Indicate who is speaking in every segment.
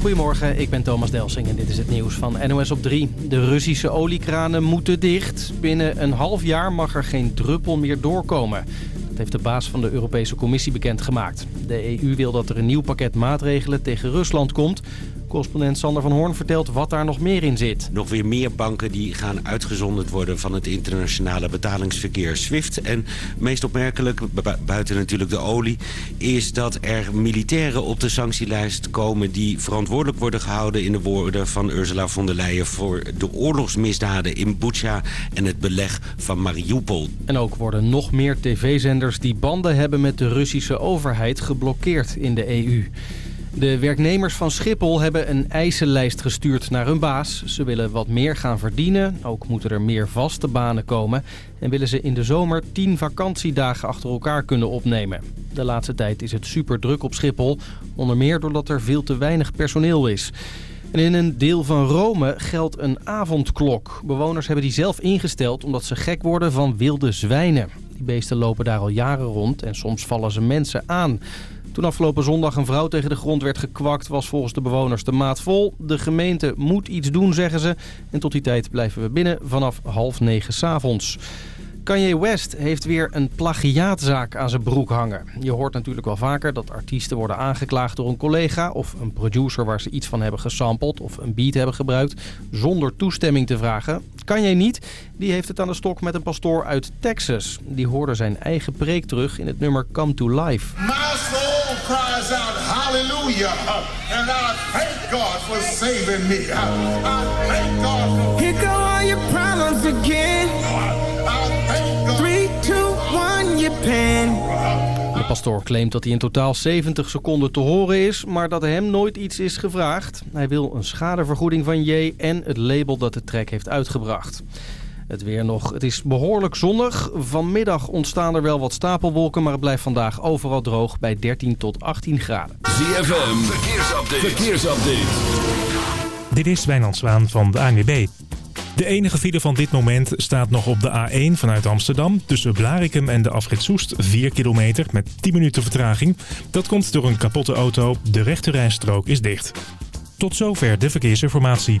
Speaker 1: Goedemorgen, ik ben Thomas Delsing en dit is het nieuws van NOS op 3. De Russische oliekranen moeten dicht. Binnen een half jaar mag er geen druppel meer doorkomen. Dat heeft de baas van de Europese Commissie bekendgemaakt. De EU wil dat er een nieuw pakket maatregelen tegen Rusland komt. Correspondent Sander van Hoorn vertelt wat daar nog meer in zit.
Speaker 2: Nog weer meer banken die gaan uitgezonderd worden van het internationale betalingsverkeer SWIFT. En meest opmerkelijk, buiten natuurlijk de olie, is dat er militairen op de sanctielijst komen die verantwoordelijk worden gehouden in de woorden van Ursula von der Leyen voor de oorlogsmisdaden in Bucha en het beleg van Mariupol.
Speaker 1: En ook worden nog meer tv-zenders die banden hebben met de Russische overheid geblokkeerd in de EU. De werknemers van Schiphol hebben een eisenlijst gestuurd naar hun baas. Ze willen wat meer gaan verdienen. Ook moeten er meer vaste banen komen. En willen ze in de zomer 10 vakantiedagen achter elkaar kunnen opnemen. De laatste tijd is het super druk op Schiphol. Onder meer doordat er veel te weinig personeel is. En in een deel van Rome geldt een avondklok. Bewoners hebben die zelf ingesteld omdat ze gek worden van wilde zwijnen. Die beesten lopen daar al jaren rond en soms vallen ze mensen aan. Toen afgelopen zondag een vrouw tegen de grond werd gekwakt... was volgens de bewoners de maat vol. De gemeente moet iets doen, zeggen ze. En tot die tijd blijven we binnen vanaf half negen s'avonds. Kanye West heeft weer een plagiaatzaak aan zijn broek hangen. Je hoort natuurlijk wel vaker dat artiesten worden aangeklaagd door een collega... of een producer waar ze iets van hebben gesampled of een beat hebben gebruikt... zonder toestemming te vragen. Kanye niet. Die heeft het aan de stok met een pastoor uit Texas. Die hoorde zijn eigen preek terug in het nummer Come to Life cries out hallelujah. And I thank God for saving me. I, thank God for... Here go all your problems again. Three, two, one, je pen. De pastoor claimt dat hij in totaal 70 seconden te horen is, maar dat hem nooit iets is gevraagd. Hij wil een schadevergoeding van J en het label dat de track heeft uitgebracht. Het weer nog. Het is behoorlijk zonnig. Vanmiddag ontstaan er wel wat stapelwolken, maar het blijft vandaag overal droog bij 13 tot 18 graden.
Speaker 3: ZFM, verkeersupdate. verkeersupdate.
Speaker 4: Dit is Wijnand Zwaan van de ANWB. De enige file van dit moment staat nog op de A1 vanuit Amsterdam... tussen Blarikum en de afrit Soest, 4 kilometer met 10 minuten vertraging. Dat komt door een kapotte auto. De rechterrijstrook is dicht. Tot zover de verkeersinformatie.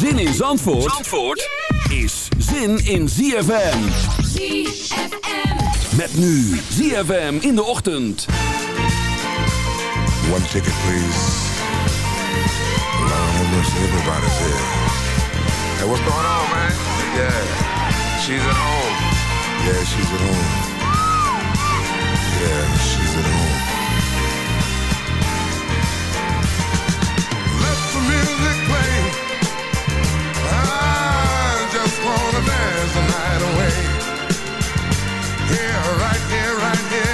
Speaker 3: Zin in Zandvoort, Zandvoort is zin in ZFM. ZFM. Met nu ZFM in de ochtend.
Speaker 5: One ticket please. Lord have mercy, everybody's here. Hey, what's going on, man? Yeah, she's at home. Yeah, she's at home. Yeah, she's at home. Here, right here, right here,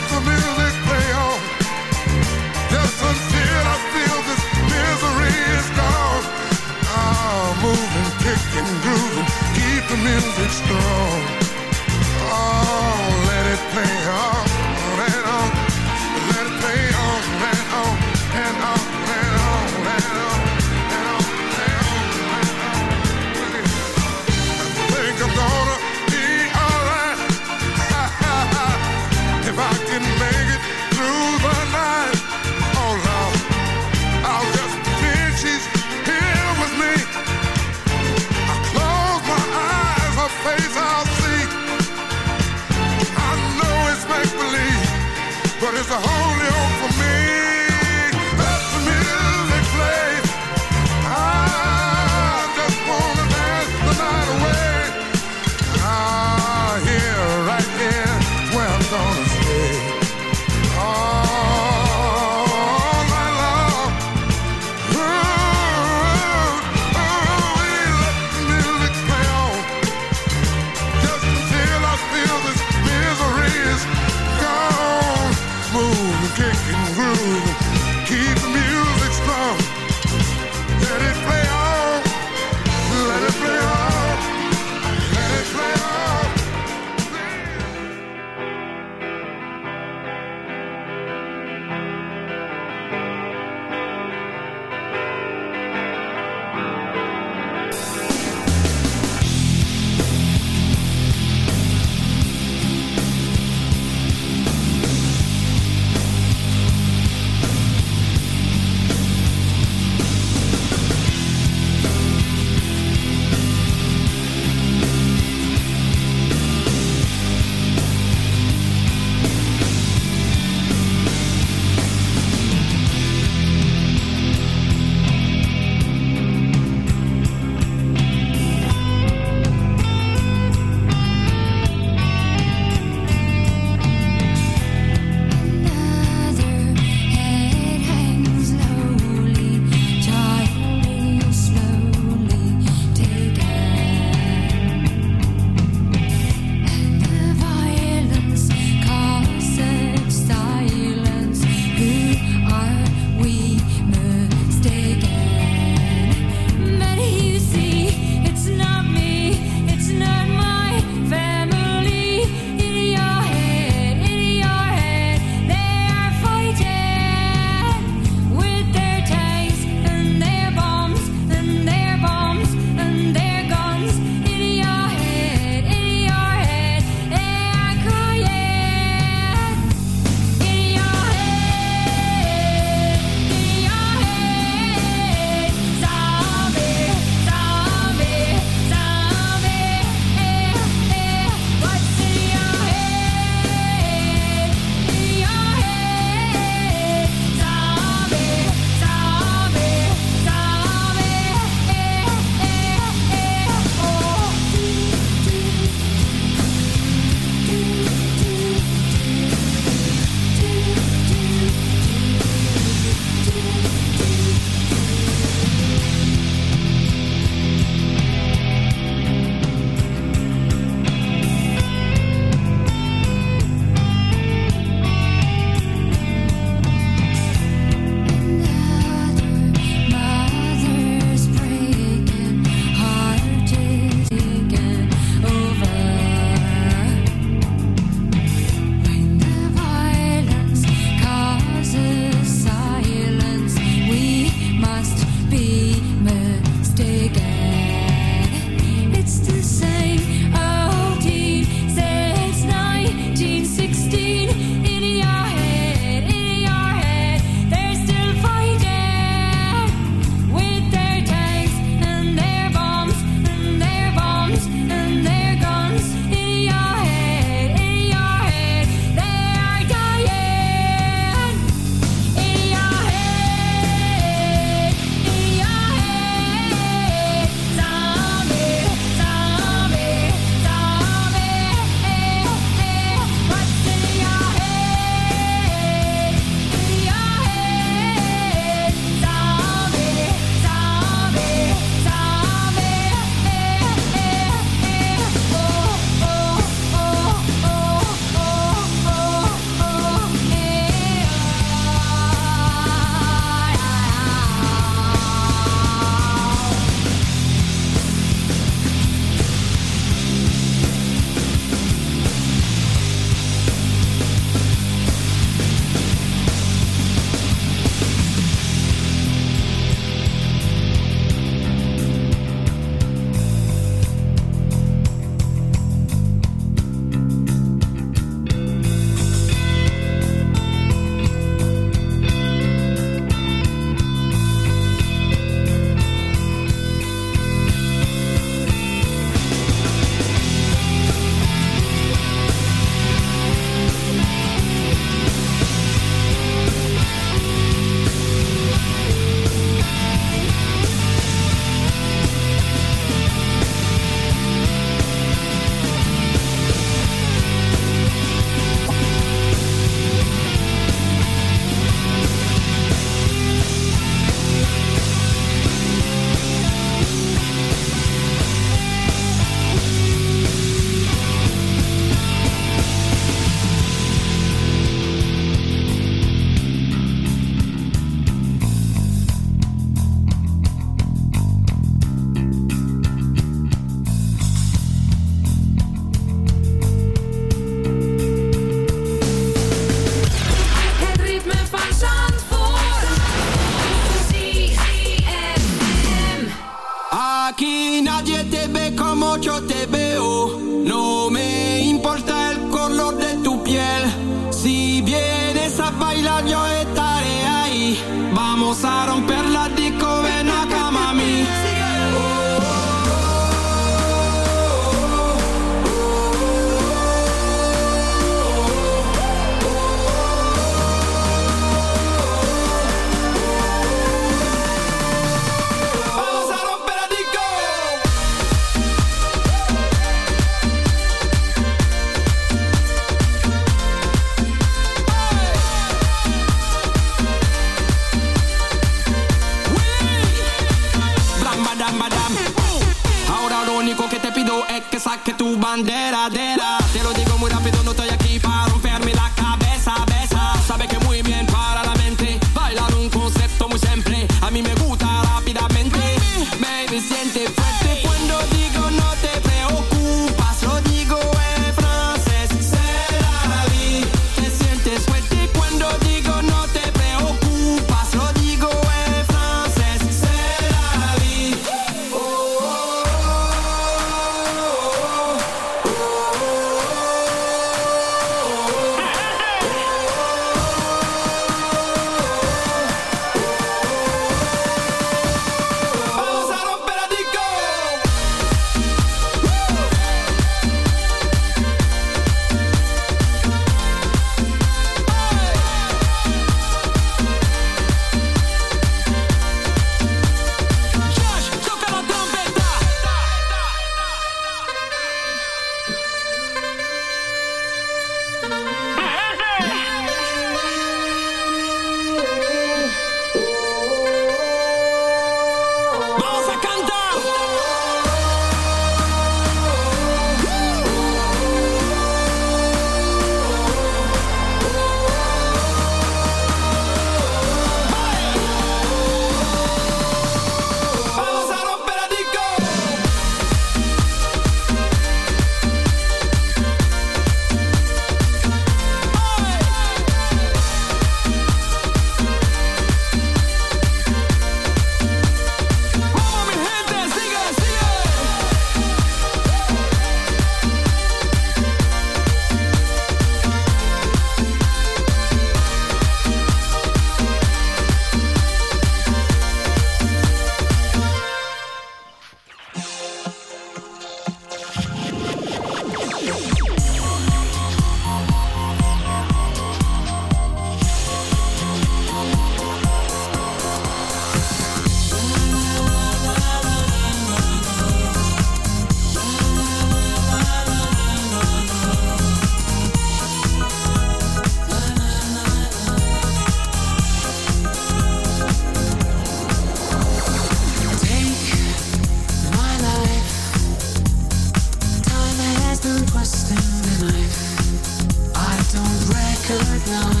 Speaker 6: could not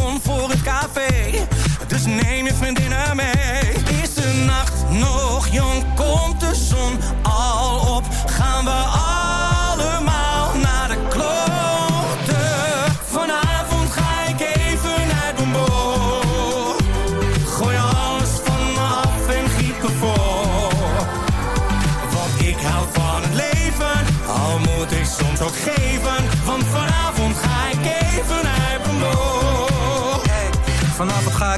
Speaker 7: Bon voor het café. Dus neem je vriendinnen mee. Is de nacht nog jong? Komt de zon al op? Gaan we allemaal Vanavond ga ik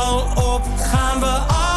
Speaker 7: al op? Gaan we allemaal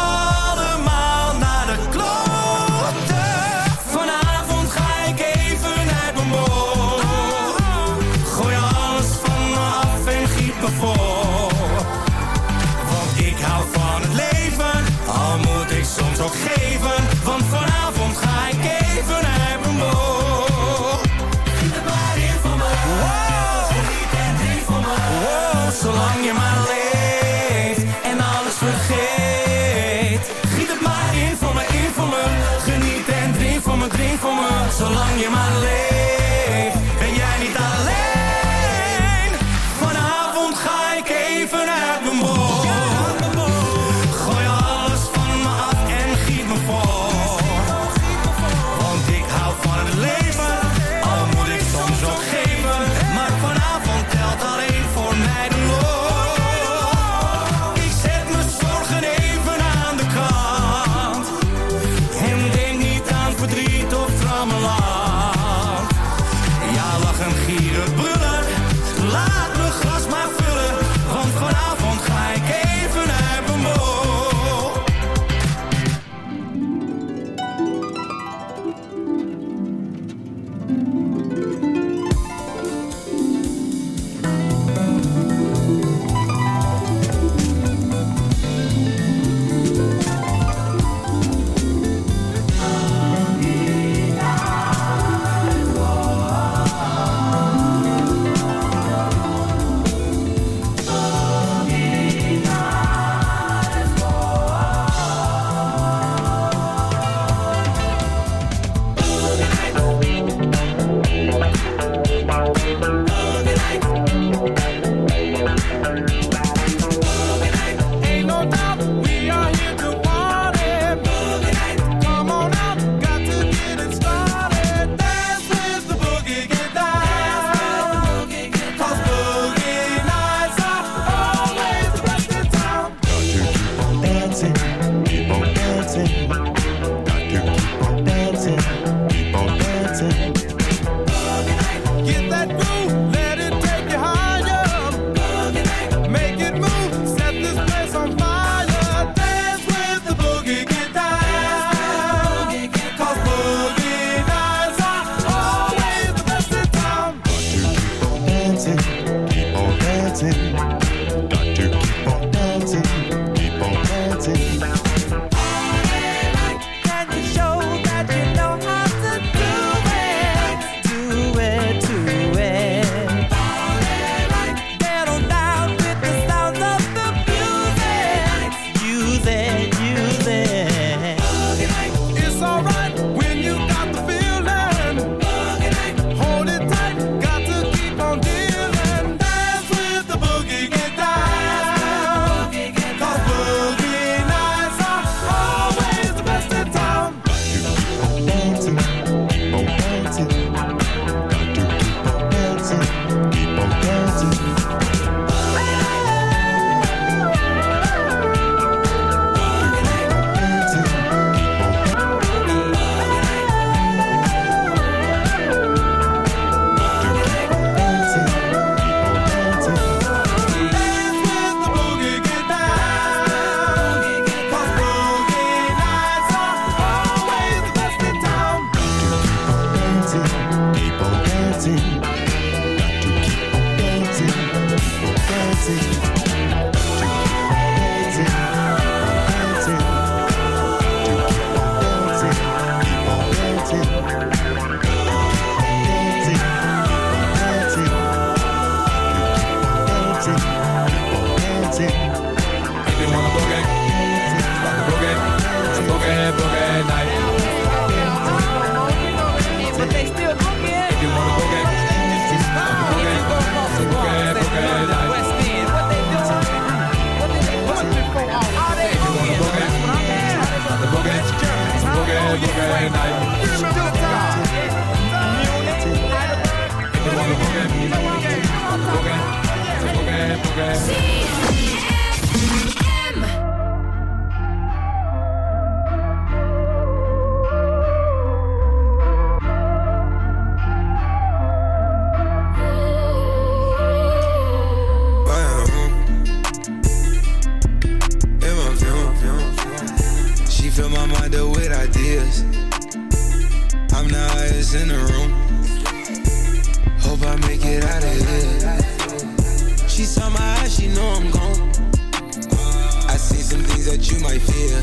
Speaker 8: might fear.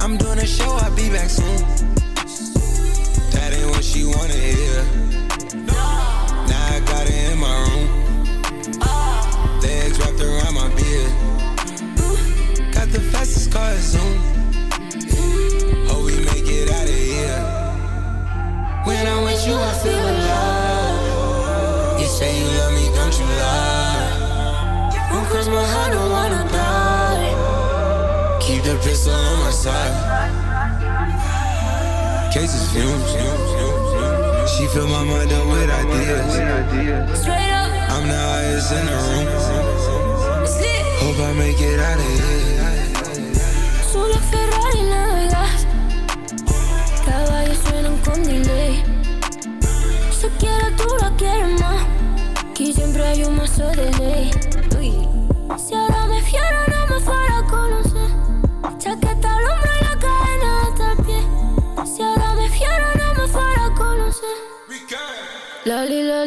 Speaker 8: I'm doing a show, I'll be back soon. That ain't what she wanna hear. Now I got it in my room. Legs wrapped around my beard. Got the fastest car Zoom. Hope we make it out of here. When I'm with you, I feel alive. You say you love me, don't you lie? Won't cross my heart, don't wanna die. Keep the pistol on my side. Cases fumes. She fill my mind up with ideas.
Speaker 6: Straight up,
Speaker 8: I'm the highest in the room. Hope I make it out of here.
Speaker 6: Solo Ferrari navegas. Caballos suenan con delay. Se quiere tú la quieres más. Aquí siempre hay un mazo de ley. Si ahora me fiero,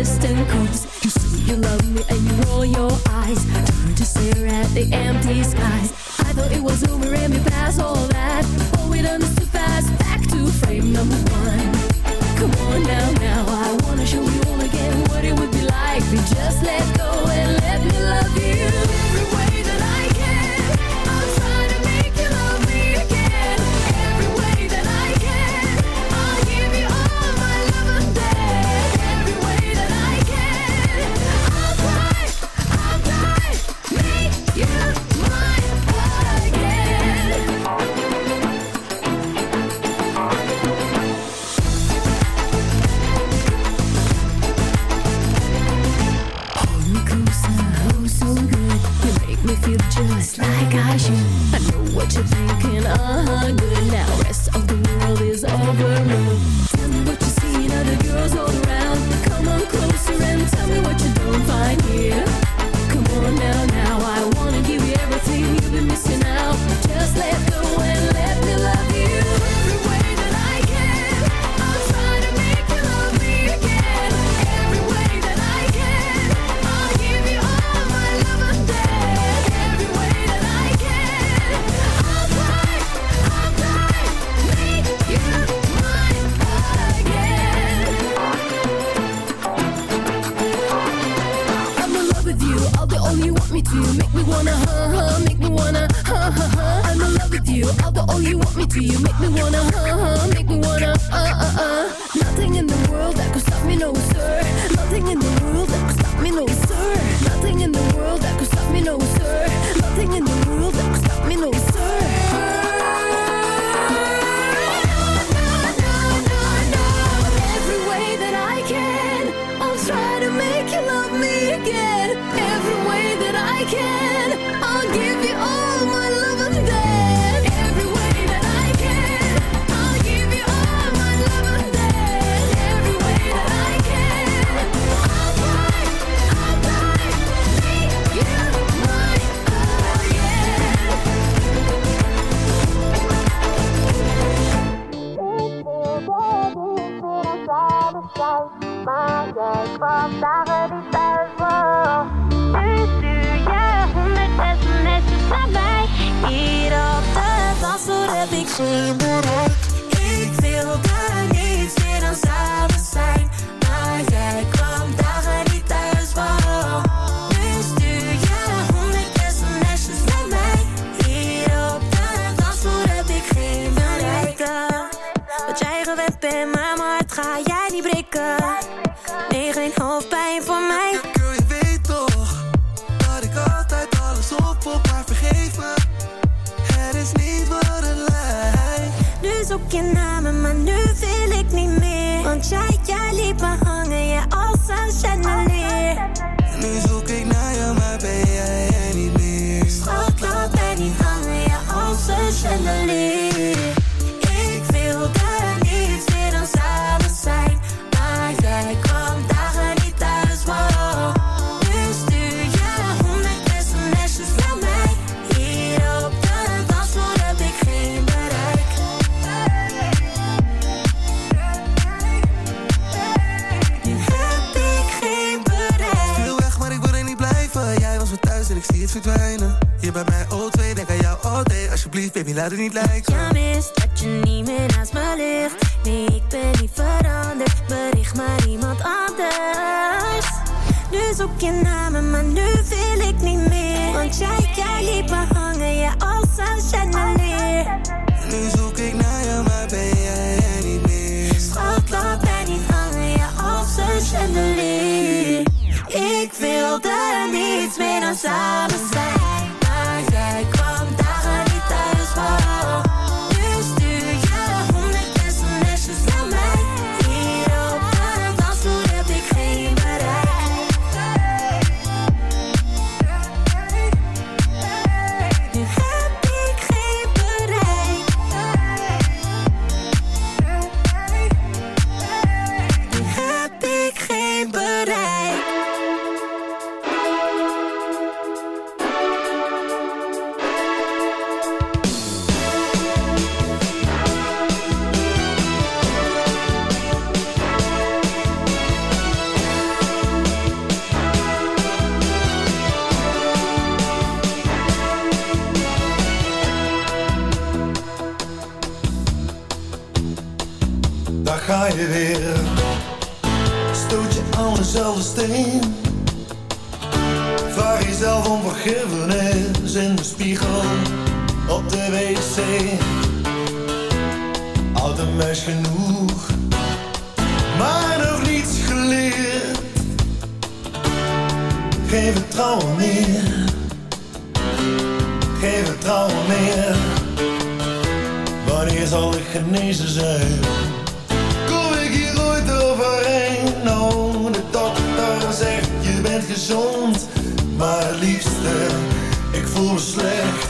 Speaker 6: Distant coast. You say you love me and you roll your eyes, turn to stare at the empty skies. I thought it was over and we passed all that, but we done this too fast. Back to frame number one. Come on now, now I wanna show you all again what it would be like. We just let go
Speaker 9: minutos. Niet verdwijnen. Hier bij mij O2, denk aan jou all day. Alsjeblieft, baby, laat het niet lijken.
Speaker 6: Ja, mis dat je niet meer naast me ligt. Nee, ik ben niet veranderd. Bericht maar iemand anders. Nu zoek je naar me, maar nu wil ik niet meer. Want jij, jij liet me hangen, ja, als een chandelier.
Speaker 9: Nu zoek ik naar je, maar ben jij er niet meer.
Speaker 6: Schat, laat mij niet hangen, ja, als een chandelier. Wilde niets meer dan samen zijn.
Speaker 10: Genoeg, maar nog niets geleerd. Geen vertrouwen meer, geen vertrouwen meer. Wanneer zal ik genezen zijn? Kom ik hier ooit overheen? Nou, de dokter zegt je bent gezond. Maar liefste, ik voel me slecht.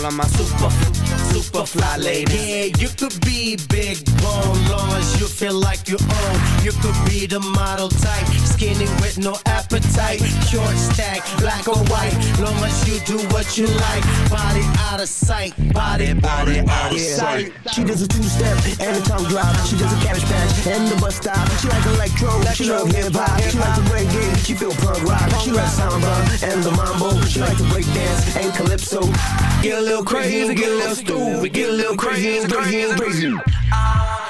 Speaker 7: all of my super, super fly ladies.
Speaker 11: Yeah, you could be big bone, long as you feel like you own. You could be the model type, skinny with no appetite. Short stack, black or white, long as you do what you like. Body out of sight, body, body out of sight.
Speaker 7: She does a two-step and a tongue drop. She does a cabbage patch and the bus stop. She like electro, she love hip-hop. She like the reggae, she feel punk rock. She like samba and the mambo. She like to break dance and calypso. A little crazy, get a little stupid, get a little crazy and crazy and crazy.